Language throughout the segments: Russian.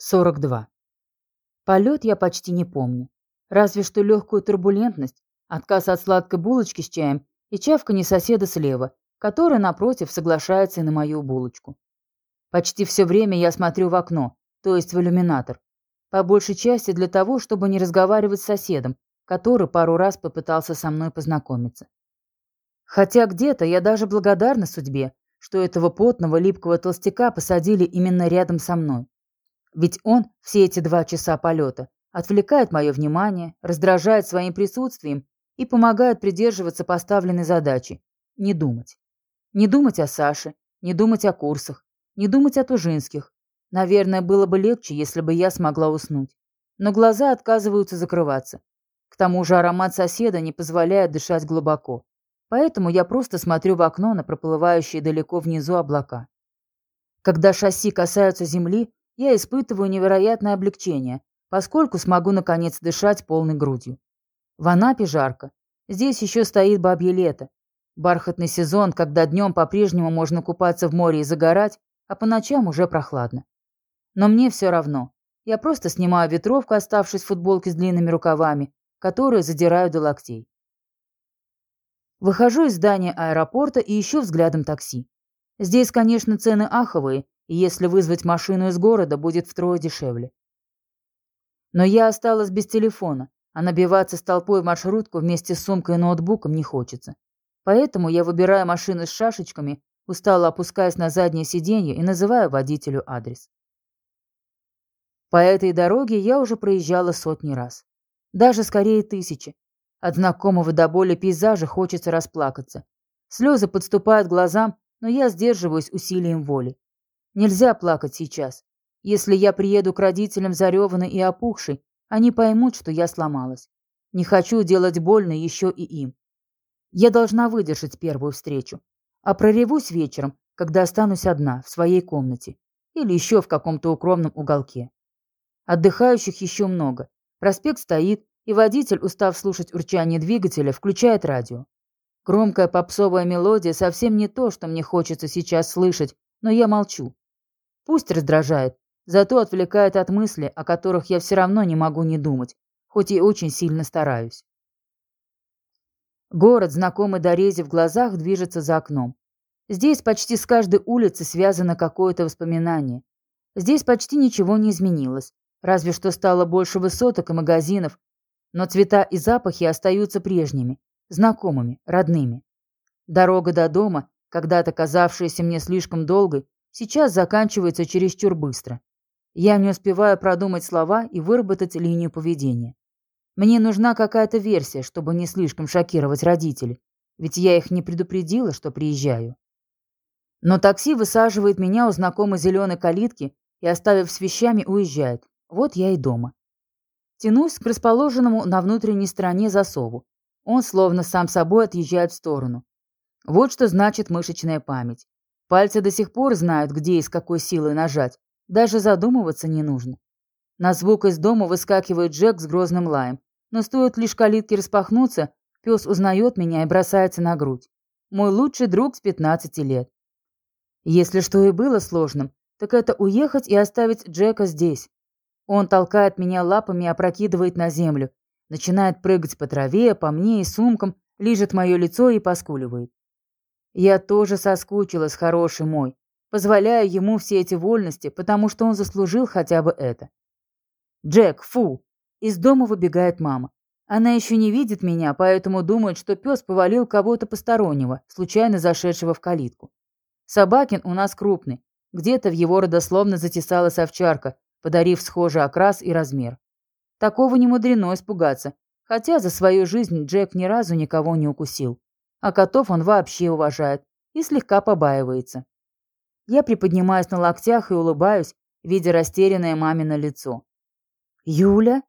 42. Полет я почти не помню. Разве что легкую турбулентность, отказ от сладкой булочки с чаем и чавканье соседа слева, который, напротив, соглашается и на мою булочку. Почти все время я смотрю в окно, то есть в иллюминатор. По большей части для того, чтобы не разговаривать с соседом, который пару раз попытался со мной познакомиться. Хотя где-то я даже благодарна судьбе, что этого потного липкого толстяка посадили именно рядом со мной. Ведь он все эти два часа полета отвлекает мое внимание, раздражает своим присутствием и помогает придерживаться поставленной задачи – не думать. Не думать о Саше, не думать о курсах, не думать о Тужинских. Наверное, было бы легче, если бы я смогла уснуть. Но глаза отказываются закрываться. К тому же аромат соседа не позволяет дышать глубоко. Поэтому я просто смотрю в окно на проплывающие далеко внизу облака. Когда шасси касаются земли, я испытываю невероятное облегчение, поскольку смогу наконец дышать полной грудью. В Анапе жарко. Здесь еще стоит бабье лето. Бархатный сезон, когда днем по-прежнему можно купаться в море и загорать, а по ночам уже прохладно. Но мне все равно. Я просто снимаю ветровку, оставшись в футболке с длинными рукавами, которые задираю до локтей. Выхожу из здания аэропорта и ищу взглядом такси. Здесь, конечно, цены аховые, если вызвать машину из города, будет втрое дешевле. Но я осталась без телефона, а набиваться с толпой в маршрутку вместе с сумкой и ноутбуком не хочется. Поэтому я выбираю машину с шашечками, устало опускаясь на заднее сиденье и называю водителю адрес. По этой дороге я уже проезжала сотни раз. Даже скорее тысячи. От знакомого до боли пейзажа хочется расплакаться. Слезы подступают к глазам, но я сдерживаюсь усилием воли. Нельзя плакать сейчас. Если я приеду к родителям зареванной и опухшей, они поймут, что я сломалась. Не хочу делать больно еще и им. Я должна выдержать первую встречу. А проревусь вечером, когда останусь одна, в своей комнате. Или еще в каком-то укромном уголке. Отдыхающих еще много. Проспект стоит, и водитель, устав слушать урчание двигателя, включает радио. Громкая попсовая мелодия совсем не то, что мне хочется сейчас слышать, но я молчу. Пусть раздражает, зато отвлекает от мысли, о которых я все равно не могу не думать, хоть и очень сильно стараюсь. Город, знакомый до рези в глазах, движется за окном. Здесь почти с каждой улицы связано какое-то воспоминание. Здесь почти ничего не изменилось, разве что стало больше высоток и магазинов, но цвета и запахи остаются прежними, знакомыми, родными. Дорога до дома, когда-то казавшаяся мне слишком долгой, сейчас заканчивается чересчур быстро. Я не успеваю продумать слова и выработать линию поведения. Мне нужна какая-то версия, чтобы не слишком шокировать родителей, ведь я их не предупредила, что приезжаю. Но такси высаживает меня у знакомой зеленой калитки и, оставив с вещами, уезжает. Вот я и дома. Тянусь к расположенному на внутренней стороне засову. Он словно сам собой отъезжает в сторону. Вот что значит мышечная память. Пальцы до сих пор знают, где и с какой силой нажать. Даже задумываться не нужно. На звук из дома выскакивает Джек с грозным лаем. Но стоит лишь калитке распахнуться, пес узнает меня и бросается на грудь. Мой лучший друг с 15 лет. Если что и было сложным, так это уехать и оставить Джека здесь. Он толкает меня лапами и опрокидывает на землю. Начинает прыгать по траве, по мне и сумкам, лижет мое лицо и поскуливает. Я тоже соскучилась, хороший мой. Позволяю ему все эти вольности, потому что он заслужил хотя бы это. Джек, фу! Из дома выбегает мама. Она еще не видит меня, поэтому думает, что пес повалил кого-то постороннего, случайно зашедшего в калитку. Собакин у нас крупный. Где-то в его родословно затесалась овчарка, подарив схожий окрас и размер. Такого не мудрено испугаться, хотя за свою жизнь Джек ни разу никого не укусил. А котов он вообще уважает и слегка побаивается. Я приподнимаюсь на локтях и улыбаюсь, видя растерянное мамино лицо. «Юля?»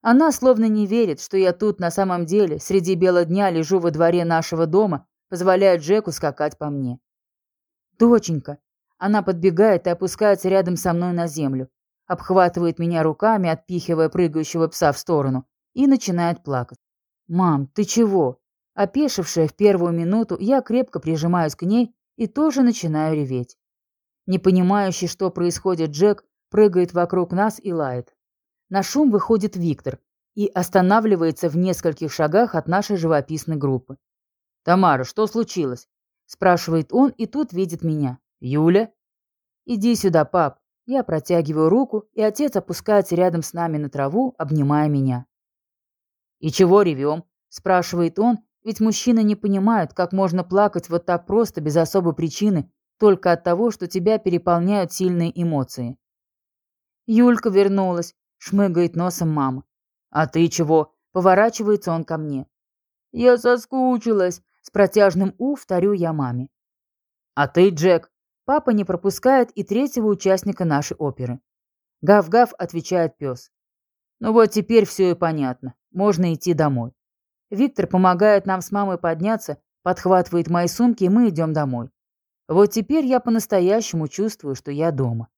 Она словно не верит, что я тут на самом деле среди бела дня лежу во дворе нашего дома, позволяя Джеку скакать по мне. «Доченька!» Она подбегает и опускается рядом со мной на землю, обхватывает меня руками, отпихивая прыгающего пса в сторону, и начинает плакать. «Мам, ты чего?» Опешившая в первую минуту, я крепко прижимаюсь к ней и тоже начинаю реветь. Не понимающий, что происходит, Джек прыгает вокруг нас и лает. На шум выходит Виктор и останавливается в нескольких шагах от нашей живописной группы. «Тамара, что случилось?» – спрашивает он и тут видит меня. «Юля?» «Иди сюда, пап». Я протягиваю руку, и отец опускается рядом с нами на траву, обнимая меня. «И чего ревем?» – спрашивает он, ведь мужчины не понимают, как можно плакать вот так просто, без особой причины, только от того, что тебя переполняют сильные эмоции. Юлька вернулась, шмыгает носом мама. «А ты чего?» – поворачивается он ко мне. «Я соскучилась», – с протяжным «у» вторю я маме. «А ты, Джек?» Папа не пропускает и третьего участника нашей оперы. «Гав-гав», – отвечает пес. «Ну вот теперь все и понятно. Можно идти домой». Виктор помогает нам с мамой подняться, подхватывает мои сумки, и мы идем домой. Вот теперь я по-настоящему чувствую, что я дома.